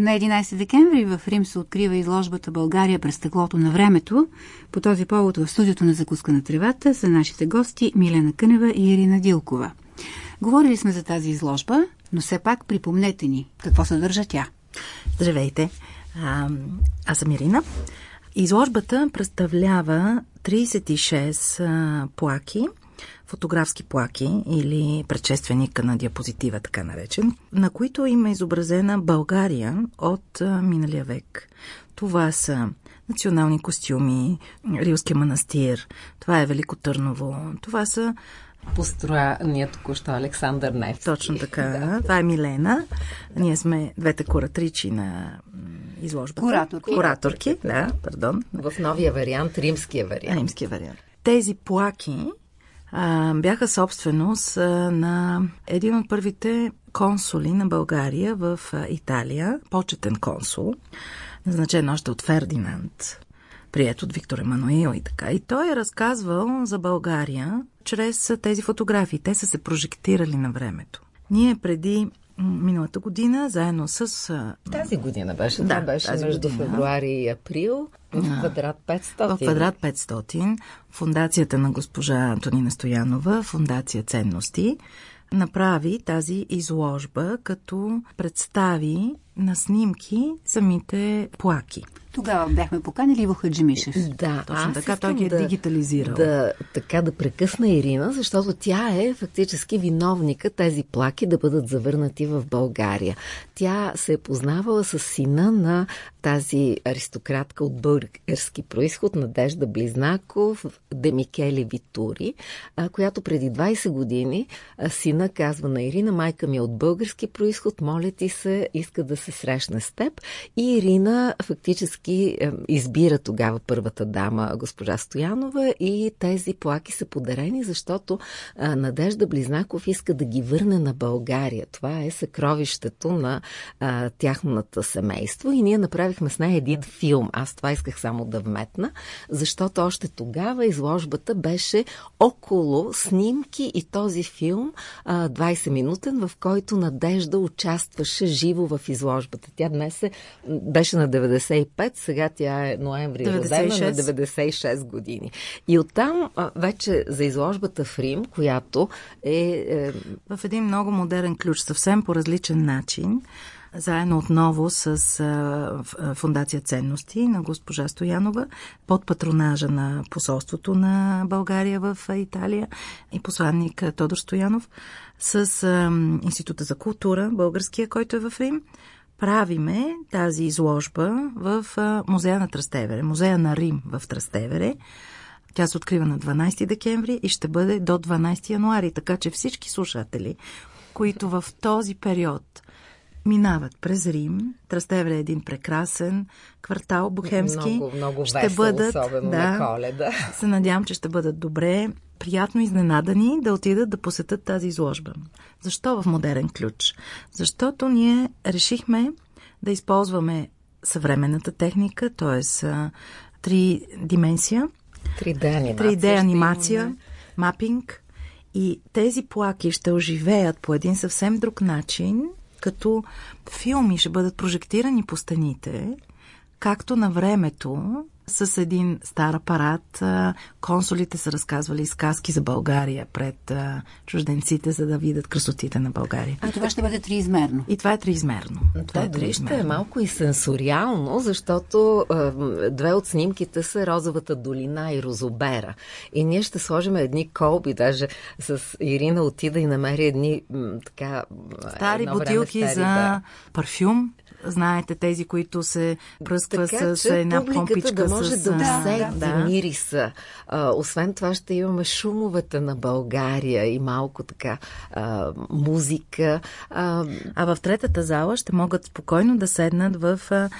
На 11 декември в Рим се открива изложбата България през стъклото на времето. По този повод в студиото на Закуска на тревата са нашите гости Милена Кънева и Ирина Дилкова. Говорили сме за тази изложба, но все пак припомнете ни какво съдържа тя. Здравейте, а, аз съм Ирина. Изложбата представлява 36 а, плаки, фотографски плаки или предшественика на диапозитива, така наречен, на които има изобразена България от миналия век. Това са национални костюми, Рилския манастир, това е Велико Търново, това са построя току-що Александър Невски. Точно така. да. Това е Милена. Ние сме двете куратричи на изложбата. Кураторки. Кураторки, да, пардон. В новия вариант, римския вариант. Римския вариант. Тези плаки бяха собственост на един от първите консули на България в Италия, почетен консул, назначен още от Фердинанд прият от Виктор Емануил и така. И той е разказвал за България чрез тези фотографии. Те са се прожектирали на времето. Ние преди миналата година, заедно с... Тази година беше. Да, Това беше между година. февруари и април в квадрат 500. В квадрат 500. Фундацията на госпожа Антонина Стоянова, Фундация Ценности, направи тази изложба, като представи на снимки самите плаки. Тогава бяхме поканили Иво Хаджимишев. Да, точно така той ги е да, дигитализирал. Да, така да прекъсна Ирина, защото тя е фактически виновника тези плаки да бъдат завърнати в България. Тя се е познавала с сина на тази аристократка от български происход, Надежда Близнаков, Демикели Витури, която преди 20 години сина казва на Ирина, майка ми е от български происход, моля ти се, иска да се срещне с теб. И Ирина фактически избира тогава първата дама, госпожа Стоянова, и тези плаки са подарени, защото Надежда Близнаков иска да ги върне на България. Това е съкровището на тяхната семейство и ние направихме с нея един филм. Аз това исках само да вметна, защото още тогава изложбата беше около снимки и този филм, а, 20-минутен, в който Надежда участваше живо в изложбата. Тя днес е, беше на 95, сега тя е ноември 96. родена на 96 години. И оттам а, вече за изложбата в Рим, която е, е... В един много модерен ключ, съвсем по различен начин, заедно отново с а, Фундация Ценности на госпожа Стоянова, под патронажа на посолството на България в Италия и посланник Тодор Стоянов, с а, Института за култура, българския, който е в Рим, правиме тази изложба в музея на Трастевере, музея на Рим в Трастевере. Тя се открива на 12 декември и ще бъде до 12 януари, така че всички слушатели, които в този период минават през Рим. Трастевре е един прекрасен квартал, бухемски. Много, много ще весел, бъдат, особено да, на коледа. Се надявам, че ще бъдат добре, приятно изненадани да отидат да посетят тази изложба. Защо в модерен ключ? Защото ние решихме да използваме съвременната техника, т.е. три дименсия. 3D анимация. 3D анимация, мапинг. И тези плаки ще оживеят по един съвсем друг начин като филми ще бъдат прожектирани по стените, както на времето с един стар апарат. Консулите са разказвали сказки за България пред чужденците, за да видят красотите на България. А това ще бъде триизмерно. И това е триизмерно. Това е дори ще е малко и сенсориално, защото е, две от снимките са Розовата долина и Розобера. И ние ще сложим едни колби, даже с Ирина отида и намери едни така... Стари бутилки за да... парфюм знаете, тези, които се пръсква така, с една помпичка. да може с... да усети да, мириса. А, освен това ще имаме шумовете на България и малко така а, музика. А, а в третата зала ще могат спокойно да седнат в а,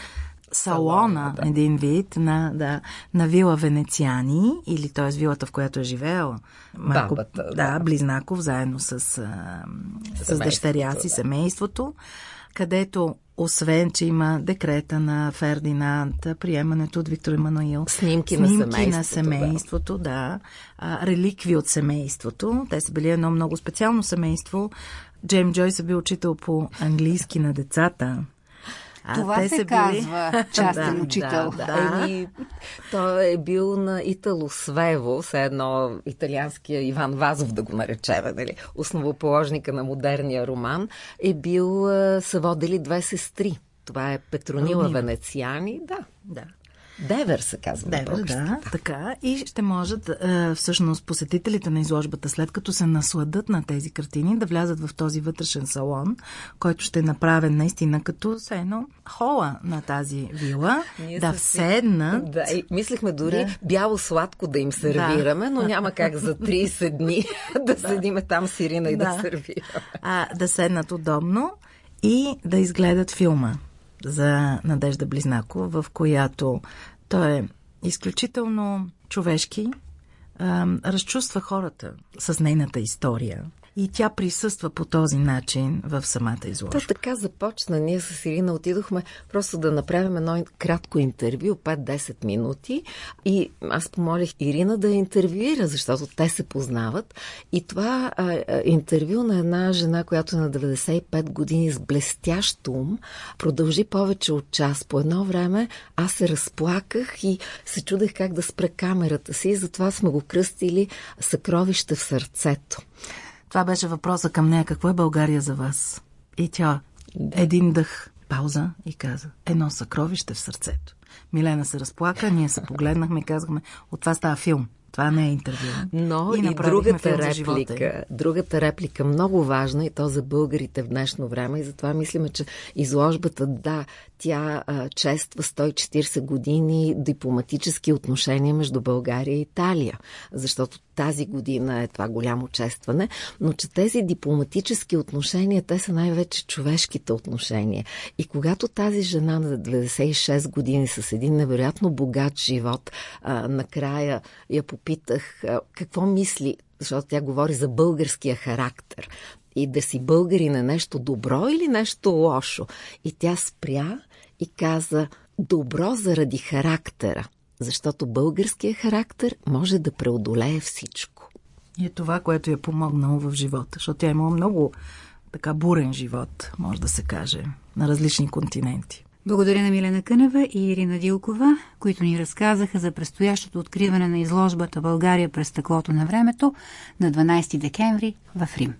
салона, да. един вид, на, да, на вила Венециани, или т.е. вилата, в която е живеела. Марко, Бабата, да, да, Близнаков, заедно с, с дъщеря си, да. семейството, където освен, че има декрета на Фердинанд, приемането от Виктор Емануил, снимки, снимки на семейството, на семейството да. да, а, реликви от семейството. Те са били едно много специално семейство. Джейм Джойс е бил учител по английски на децата. А, Това се били... казва частен да, учител. Да, да. Еми, той е бил на Итало Свево, все едно италианския Иван Вазов да го наречем, нали? основоположника на модерния роман, е бил, са водили две сестри. Това е Петронила. Венециани, да. Да. Девер се казва. Девер, да, така. И ще можат всъщност посетителите на изложбата, след като се насладат на тези картини, да влязат в този вътрешен салон, който ще е направен наистина като все едно хола на тази вила, Ние да седнат. Да, и мислихме дори да. бяло сладко да им сервираме, да. но няма как за 30 дни да, да седиме там с Ирина и да, да сервираме. А, да седнат удобно и да изгледат филма за Надежда Близнакова, в която той е изключително човешки, разчувства хората с нейната история и тя присъства по този начин в самата изложба. То така започна. Ние с Ирина отидохме просто да направим едно кратко интервю, 5-10 минути. И аз помолих Ирина да интервюира, защото те се познават. И това а, интервю на една жена, която е на 95 години с блестящ ум, продължи повече от час. По едно време аз се разплаках и се чудех как да спра камерата си. Затова сме го кръстили Съкровище в сърцето. Това беше въпроса към нея. Какво е България за вас? И тя един дъх, пауза и каза, едно съкровище в сърцето. Милена се разплака, ние се погледнахме и казахме, от това става филм. Това не е интервю. Но и, и другата реплика, другата реплика много важна и то за българите в днешно време и затова мислиме, че изложбата, да, тя а, чества 140 години дипломатически отношения между България и Италия, защото тази година е това голямо честване, но че тези дипломатически отношения, те са най-вече човешките отношения. И когато тази жена на 96 години с един невероятно богат живот, а, накрая я попитах какво мисли защото тя говори за българския характер. И да си българин е нещо добро или нещо лошо. И тя спря и каза добро заради характера, защото българският характер може да преодолее всичко. И е това, което е помогнало в живота, защото тя е имала много така бурен живот, може да се каже, на различни континенти. Благодаря на Милена Кънева и Ирина Дилкова, които ни разказаха за предстоящото откриване на изложбата България през стъклото на времето на 12 декември в Рим.